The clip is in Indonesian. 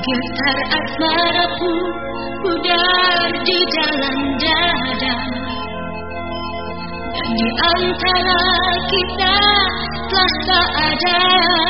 Getar pun pudar di jalan dada. Dan di antara kita telah tak ada.